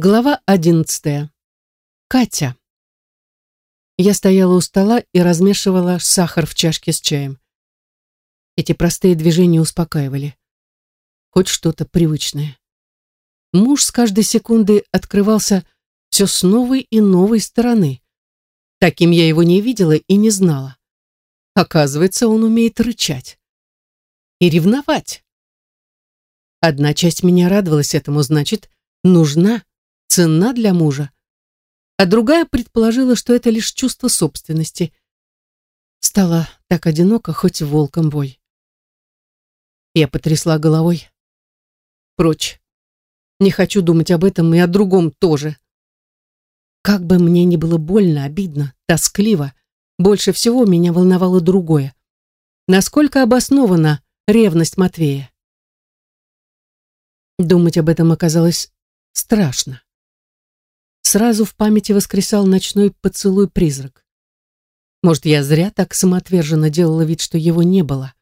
Глава одиннадцатая. Катя. Я стояла у стола и размешивала сахар в чашке с чаем. Эти простые движения успокаивали. Хоть что-то привычное. Муж с каждой секунды открывался все с новой и новой стороны. Таким я его не видела и не знала. Оказывается, он умеет рычать. И ревновать. Одна часть меня радовалась этому, значит, нужна ценна для мужа, а другая предположила, что это лишь чувство собственности. Стало так одиноко, хоть волком бой. Я потрясла головой. Прочь. Не хочу думать об этом и о другом тоже. Как бы мне ни было больно, обидно, тоскливо, больше всего меня волновало другое. Насколько обоснована ревность Матвея? Думать об этом оказалось страшно. Сразу в памяти воскресал ночной поцелуй-призрак. Может, я зря так самоотверженно делала вид, что его не было.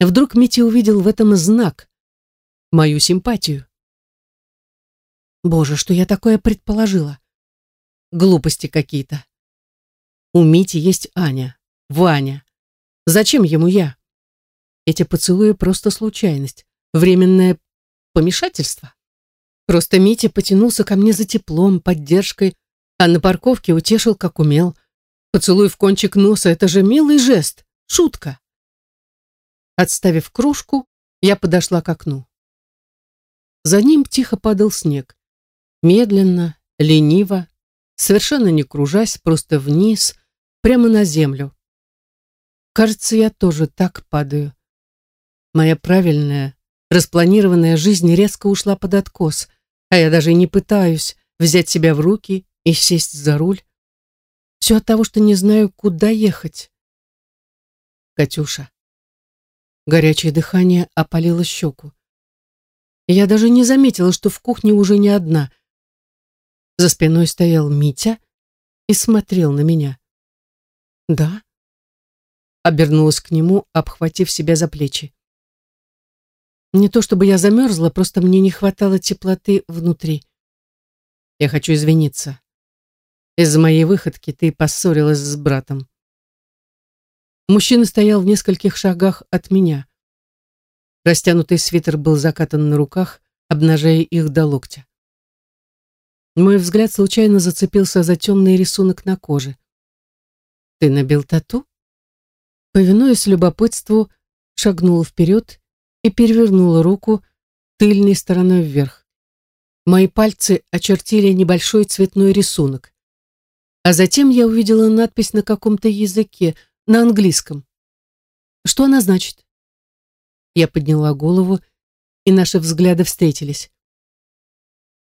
Вдруг Митя увидел в этом знак, мою симпатию. Боже, что я такое предположила? Глупости какие-то. У Мити есть Аня, Ваня. Зачем ему я? Эти поцелуи просто случайность, временное помешательство. Просто Митя потянулся ко мне за теплом, поддержкой, а на парковке утешил, как умел. Поцелуй в кончик носа — это же милый жест, шутка. Отставив кружку, я подошла к окну. За ним тихо падал снег. Медленно, лениво, совершенно не кружась, просто вниз, прямо на землю. Кажется, я тоже так падаю. Моя правильная, распланированная жизнь резко ушла под откос — а я даже не пытаюсь взять себя в руки и сесть за руль. Все от того, что не знаю, куда ехать. Катюша. Горячее дыхание опалило щеку. Я даже не заметила, что в кухне уже не одна. За спиной стоял Митя и смотрел на меня. «Да?» Обернулась к нему, обхватив себя за плечи. Не то чтобы я замерзла, просто мне не хватало теплоты внутри. Я хочу извиниться. Из-за моей выходки ты поссорилась с братом. Мужчина стоял в нескольких шагах от меня. Растянутый свитер был закатан на руках, обнажая их до локтя. Мой взгляд случайно зацепился за темный рисунок на коже. «Ты набил тату?» Повинуясь любопытству, шагнул вперед и перевернула руку тыльной стороной вверх. Мои пальцы очертили небольшой цветной рисунок. А затем я увидела надпись на каком-то языке, на английском. Что она значит? Я подняла голову, и наши взгляды встретились.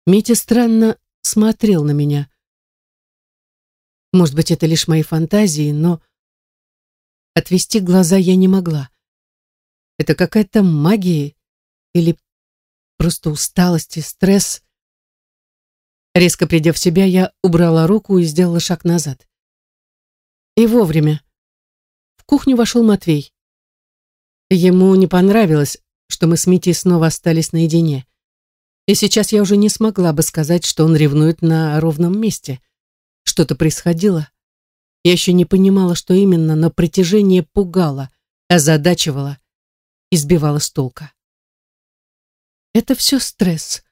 Митя странно смотрел на меня. Может быть, это лишь мои фантазии, но отвести глаза я не могла. Это какая-то магия или просто усталость и стресс. Резко придя в себя, я убрала руку и сделала шаг назад. И вовремя. В кухню вошел Матвей. Ему не понравилось, что мы с Митей снова остались наедине. И сейчас я уже не смогла бы сказать, что он ревнует на ровном месте. Что-то происходило. Я еще не понимала, что именно, но притяжение пугало, озадачивало избивала с толка. Это все стресс,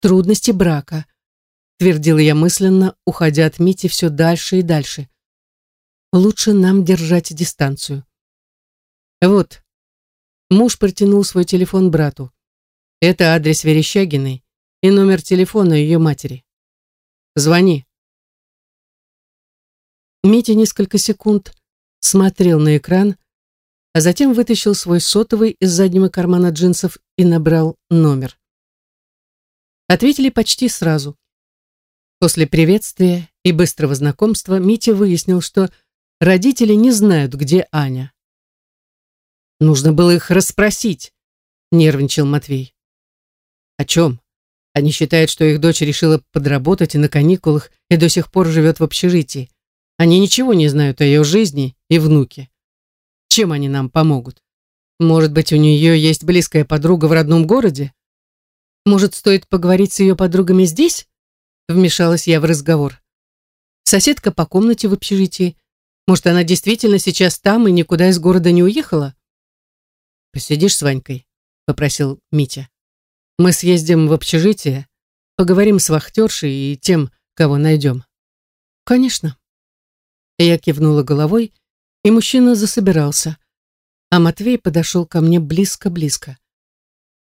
трудности брака, твердила я мысленно, уходя от Мити все дальше и дальше. Лучше нам держать дистанцию. Вот. Муж протянул свой телефон брату. Это адрес Верещагиной и номер телефона ее матери. Звони. Митя несколько секунд смотрел на экран, а затем вытащил свой сотовый из заднего кармана джинсов и набрал номер. Ответили почти сразу. После приветствия и быстрого знакомства Митя выяснил, что родители не знают, где Аня. «Нужно было их расспросить», — нервничал Матвей. «О чем? Они считают, что их дочь решила подработать и на каникулах и до сих пор живет в общежитии. Они ничего не знают о ее жизни и внуке. Чем они нам помогут? Может быть, у нее есть близкая подруга в родном городе? Может, стоит поговорить с ее подругами здесь? Вмешалась я в разговор. Соседка по комнате в общежитии. Может, она действительно сейчас там и никуда из города не уехала? «Посидишь с Ванькой?» — попросил Митя. «Мы съездим в общежитие, поговорим с вахтершей и тем, кого найдем». «Конечно». Я кивнула головой, и мужчина засобирался, а Матвей подошел ко мне близко-близко.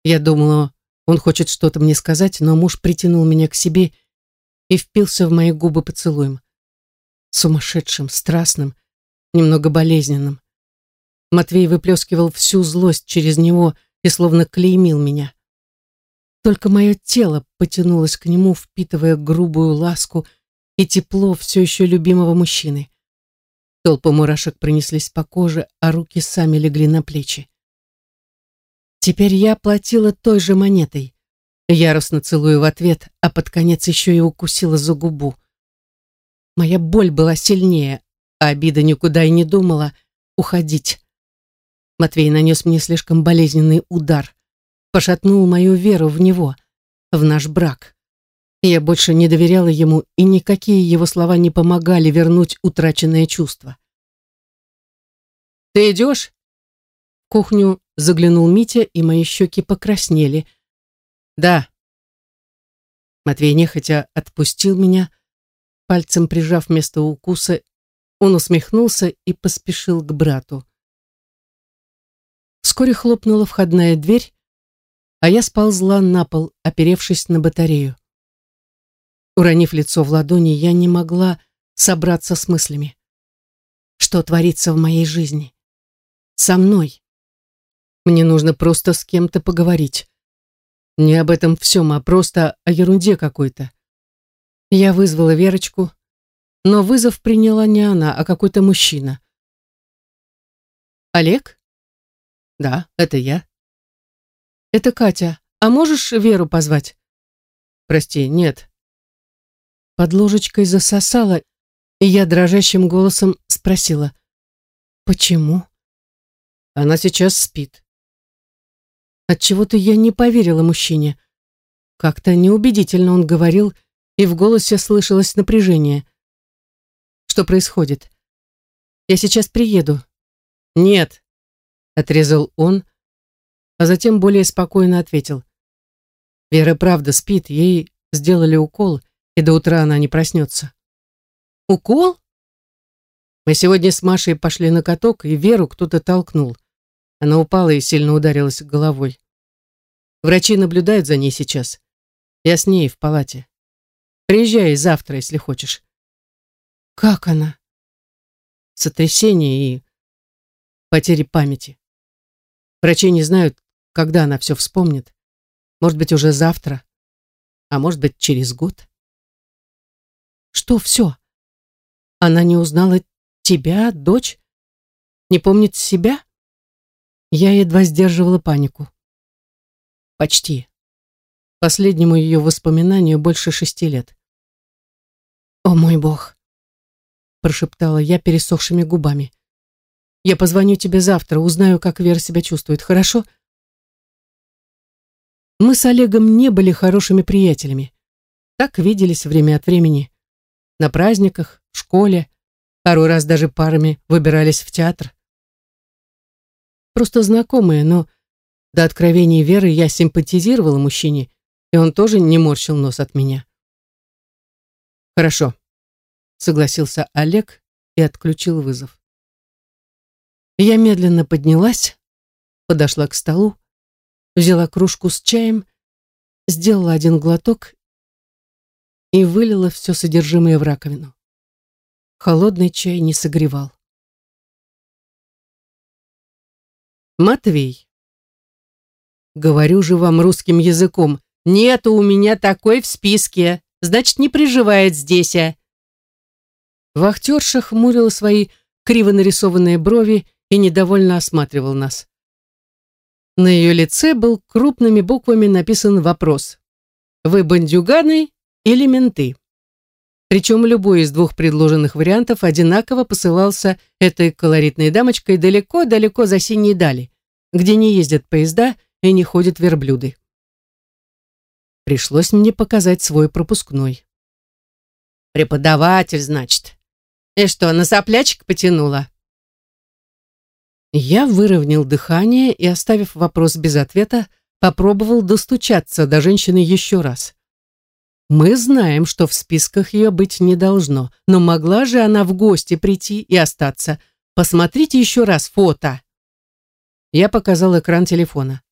Я думала, он хочет что-то мне сказать, но муж притянул меня к себе и впился в мои губы поцелуем. Сумасшедшим, страстным, немного болезненным. Матвей выплескивал всю злость через него и словно клеймил меня. Только мое тело потянулось к нему, впитывая грубую ласку и тепло все еще любимого мужчины. Толпы мурашек пронеслись по коже, а руки сами легли на плечи. Теперь я платила той же монетой. Яростно целую в ответ, а под конец еще и укусила за губу. Моя боль была сильнее, а обида никуда и не думала уходить. Матвей нанес мне слишком болезненный удар, пошатнул мою веру в него, в наш брак. Я больше не доверяла ему, и никакие его слова не помогали вернуть утраченное чувство. «Ты идешь?» В кухню заглянул Митя, и мои щеки покраснели. «Да». Матвей нехотя отпустил меня, пальцем прижав место укуса, он усмехнулся и поспешил к брату. Вскоре хлопнула входная дверь, а я сползла на пол, оперевшись на батарею. Уронив лицо в ладони, я не могла собраться с мыслями. Что творится в моей жизни? Со мной. Мне нужно просто с кем-то поговорить. Не об этом всем, а просто о ерунде какой-то. Я вызвала Верочку, но вызов приняла не она, а какой-то мужчина. «Олег?» «Да, это я». «Это Катя. А можешь Веру позвать?» «Прости, нет». Под ложечкой засосала, и я дрожащим голосом спросила. «Почему?» Она сейчас спит. Отчего-то я не поверила мужчине. Как-то неубедительно он говорил, и в голосе слышалось напряжение. Что происходит? Я сейчас приеду. Нет, отрезал он, а затем более спокойно ответил. Вера правда спит, ей сделали укол, и до утра она не проснется. Укол? Мы сегодня с Машей пошли на каток, и Веру кто-то толкнул. Она упала и сильно ударилась головой. Врачи наблюдают за ней сейчас. Я с ней в палате. Приезжай завтра, если хочешь. Как она? Сотрясение и потери памяти. Врачи не знают, когда она все вспомнит. Может быть, уже завтра, а может быть, через год. Что все? Она не узнала тебя, дочь? Не помнит себя? Я едва сдерживала панику. Почти. Последнему ее воспоминанию больше шести лет. «О мой бог!» прошептала я пересохшими губами. «Я позвоню тебе завтра, узнаю, как Вера себя чувствует, хорошо?» Мы с Олегом не были хорошими приятелями. Так виделись время от времени. На праздниках, в школе, пару раз даже парами выбирались в театр просто знакомые, но до откровения Веры я симпатизировала мужчине, и он тоже не морщил нос от меня. «Хорошо», — согласился Олег и отключил вызов. Я медленно поднялась, подошла к столу, взяла кружку с чаем, сделала один глоток и вылила все содержимое в раковину. Холодный чай не согревал. Матвей. Говорю же вам русским языком, нету у меня такой в списке, значит, не приживает здесь. А. Вахтерша хмурила свои криво нарисованные брови и недовольно осматривал нас. На ее лице был крупными буквами написан вопрос. «Вы бандюганы или менты?» Причем любой из двух предложенных вариантов одинаково посылался этой колоритной дамочкой далеко-далеко за синие дали, где не ездят поезда и не ходят верблюды. Пришлось мне показать свой пропускной. Преподаватель, значит. И что, на соплячек потянула? Я выровнял дыхание и, оставив вопрос без ответа, попробовал достучаться до женщины еще раз. Мы знаем, что в списках ее быть не должно, но могла же она в гости прийти и остаться. Посмотрите еще раз фото. Я показал экран телефона.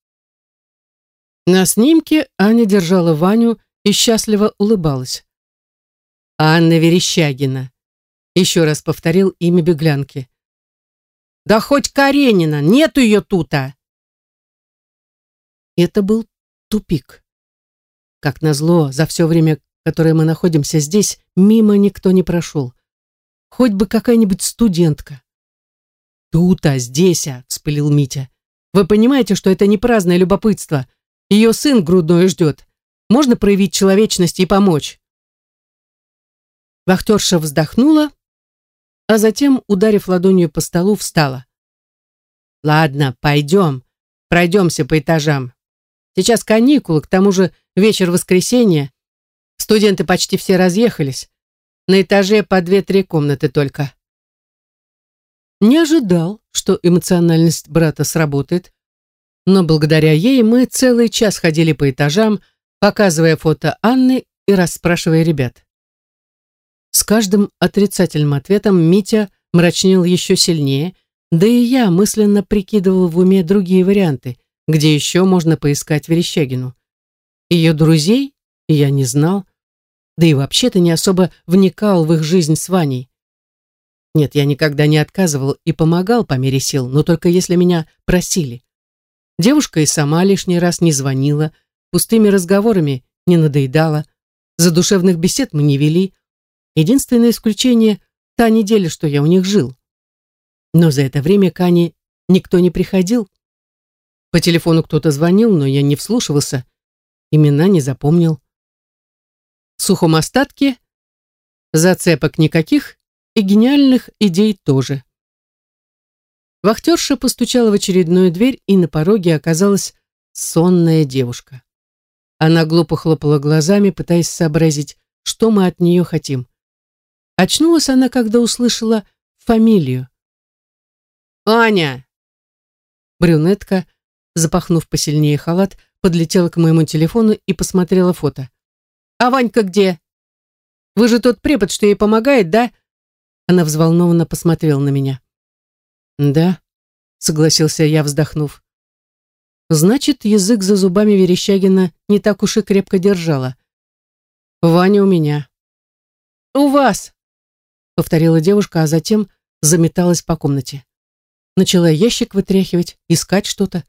На снимке Аня держала Ваню и счастливо улыбалась. Анна Верещагина. Еще раз повторил имя беглянки. Да хоть Каренина, нету ее тута. Это был тупик. Как назло, за все время, которое мы находимся здесь, мимо никто не прошел. Хоть бы какая-нибудь студентка. «Тута, здесь, а!» — вспылил Митя. «Вы понимаете, что это не праздное любопытство? Ее сын грудной ждет. Можно проявить человечность и помочь?» Вахтерша вздохнула, а затем, ударив ладонью по столу, встала. «Ладно, пойдем, пройдемся по этажам. Сейчас каникулы, к тому же вечер воскресенья. Студенты почти все разъехались. На этаже по две-три комнаты только». Не ожидал, что эмоциональность брата сработает, но благодаря ей мы целый час ходили по этажам, показывая фото Анны и расспрашивая ребят. С каждым отрицательным ответом Митя мрачнел еще сильнее, да и я мысленно прикидывал в уме другие варианты, где еще можно поискать Верещагину. Ее друзей я не знал, да и вообще-то не особо вникал в их жизнь с Ваней. Нет, я никогда не отказывал и помогал по мере сил, но только если меня просили. Девушка и сама лишний раз не звонила, пустыми разговорами не надоедала, задушевных бесед мы не вели, Единственное исключение — та неделя, что я у них жил. Но за это время к Ане никто не приходил. По телефону кто-то звонил, но я не вслушивался. Имена не запомнил. В сухом остатке зацепок никаких и гениальных идей тоже. Вахтерша постучала в очередную дверь, и на пороге оказалась сонная девушка. Она глупо хлопала глазами, пытаясь сообразить, что мы от нее хотим. Очнулась она, когда услышала фамилию. «Аня!» Брюнетка, запахнув посильнее халат, подлетела к моему телефону и посмотрела фото. «А Ванька где? Вы же тот препод, что ей помогает, да?» Она взволнованно посмотрела на меня. «Да», — согласился я, вздохнув. «Значит, язык за зубами Верещагина не так уж и крепко держала. Ваня у меня». «У вас!» повторила девушка, а затем заметалась по комнате. Начала ящик вытряхивать, искать что-то.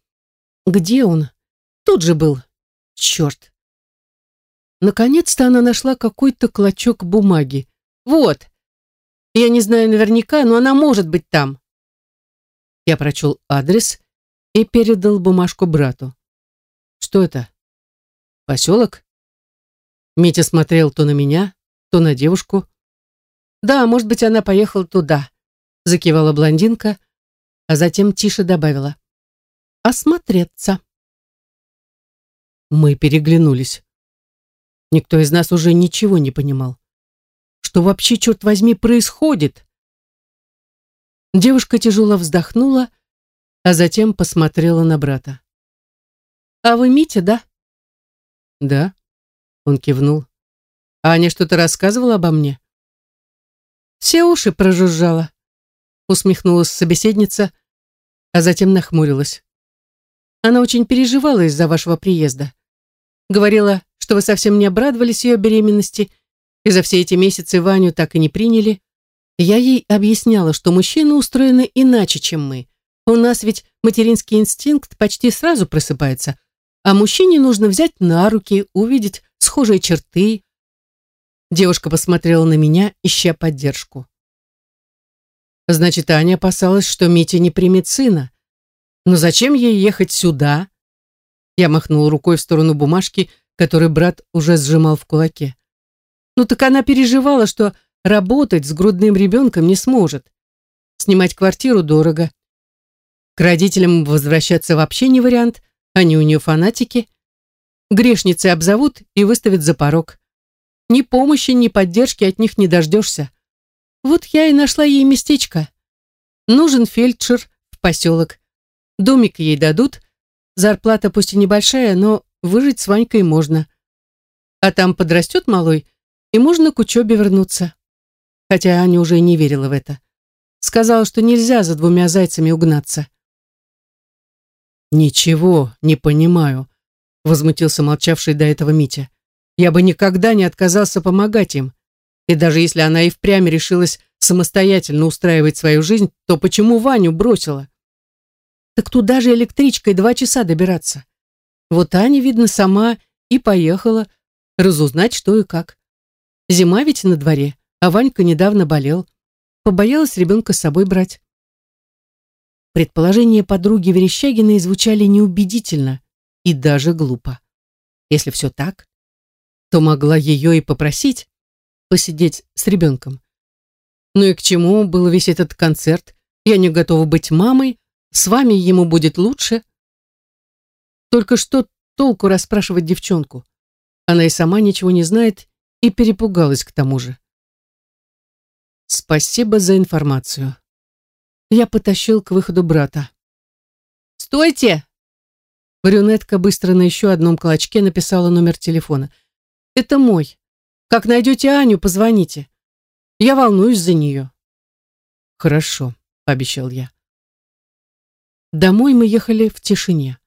Где он? Тут же был. Черт. Наконец-то она нашла какой-то клочок бумаги. Вот. Я не знаю наверняка, но она может быть там. Я прочел адрес и передал бумажку брату. Что это? Поселок? Митя смотрел то на меня, то на девушку. «Да, может быть, она поехала туда», — закивала блондинка, а затем тише добавила. «Осмотреться». Мы переглянулись. Никто из нас уже ничего не понимал. Что вообще, черт возьми, происходит? Девушка тяжело вздохнула, а затем посмотрела на брата. «А вы Митя, да?» «Да», — он кивнул. «Аня что-то рассказывала обо мне?» Все уши прожужжала. Усмехнулась собеседница, а затем нахмурилась. Она очень переживала из-за вашего приезда. Говорила, что вы совсем не обрадовались ее беременности, и за все эти месяцы Ваню так и не приняли. Я ей объясняла, что мужчины устроены иначе, чем мы. У нас ведь материнский инстинкт почти сразу просыпается, а мужчине нужно взять на руки, увидеть схожие черты, Девушка посмотрела на меня, ища поддержку. Значит, Аня опасалась, что Митя не примет сына. Но зачем ей ехать сюда? Я махнул рукой в сторону бумажки, которую брат уже сжимал в кулаке. Ну так она переживала, что работать с грудным ребенком не сможет. Снимать квартиру дорого. К родителям возвращаться вообще не вариант, они у нее фанатики. Грешницы обзовут и выставят за порог. Ни помощи, ни поддержки от них не дождешься. Вот я и нашла ей местечко. Нужен фельдшер в поселок. Домик ей дадут. Зарплата пусть и небольшая, но выжить с Ванькой можно. А там подрастет малой, и можно к учебе вернуться. Хотя Аня уже не верила в это. Сказала, что нельзя за двумя зайцами угнаться. «Ничего не понимаю», — возмутился молчавший до этого Митя. «Я бы никогда не отказался помогать им. И даже если она и впрямь решилась самостоятельно устраивать свою жизнь, то почему Ваню бросила? Так туда же электричкой два часа добираться. Вот Аня, видно, сама и поехала разузнать, что и как. Зима ведь на дворе, а Ванька недавно болел. Побоялась ребенка с собой брать. Предположения подруги Верещагиной звучали неубедительно и даже глупо. Если все так, то могла ее и попросить посидеть с ребенком. Ну и к чему был весь этот концерт? Я не готова быть мамой, с вами ему будет лучше. Только что толку расспрашивать девчонку? Она и сама ничего не знает и перепугалась к тому же. Спасибо за информацию. Я потащил к выходу брата. «Стойте!» Брюнетка быстро на еще одном клочке написала номер телефона. «Это мой. Как найдете Аню, позвоните. Я волнуюсь за нее». «Хорошо», — пообещал я. Домой мы ехали в тишине.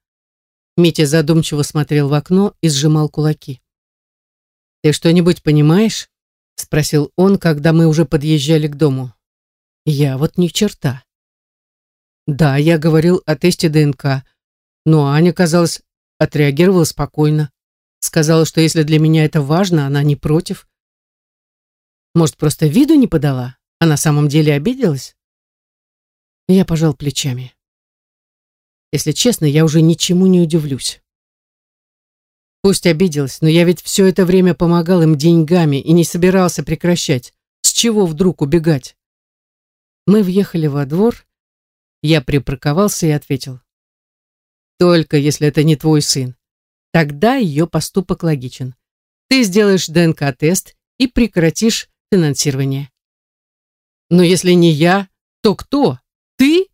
Митя задумчиво смотрел в окно и сжимал кулаки. «Ты что-нибудь понимаешь?» — спросил он, когда мы уже подъезжали к дому. «Я вот ни черта». «Да, я говорил о тесте ДНК, но Аня, казалось, отреагировала спокойно. Сказала, что если для меня это важно, она не против. Может, просто виду не подала, а на самом деле обиделась?» Я пожал плечами. Если честно, я уже ничему не удивлюсь. Пусть обиделась, но я ведь все это время помогал им деньгами и не собирался прекращать. С чего вдруг убегать? Мы въехали во двор. Я припарковался и ответил. Только если это не твой сын. Тогда ее поступок логичен. Ты сделаешь ДНК-тест и прекратишь финансирование. Но если не я, то кто? Ты?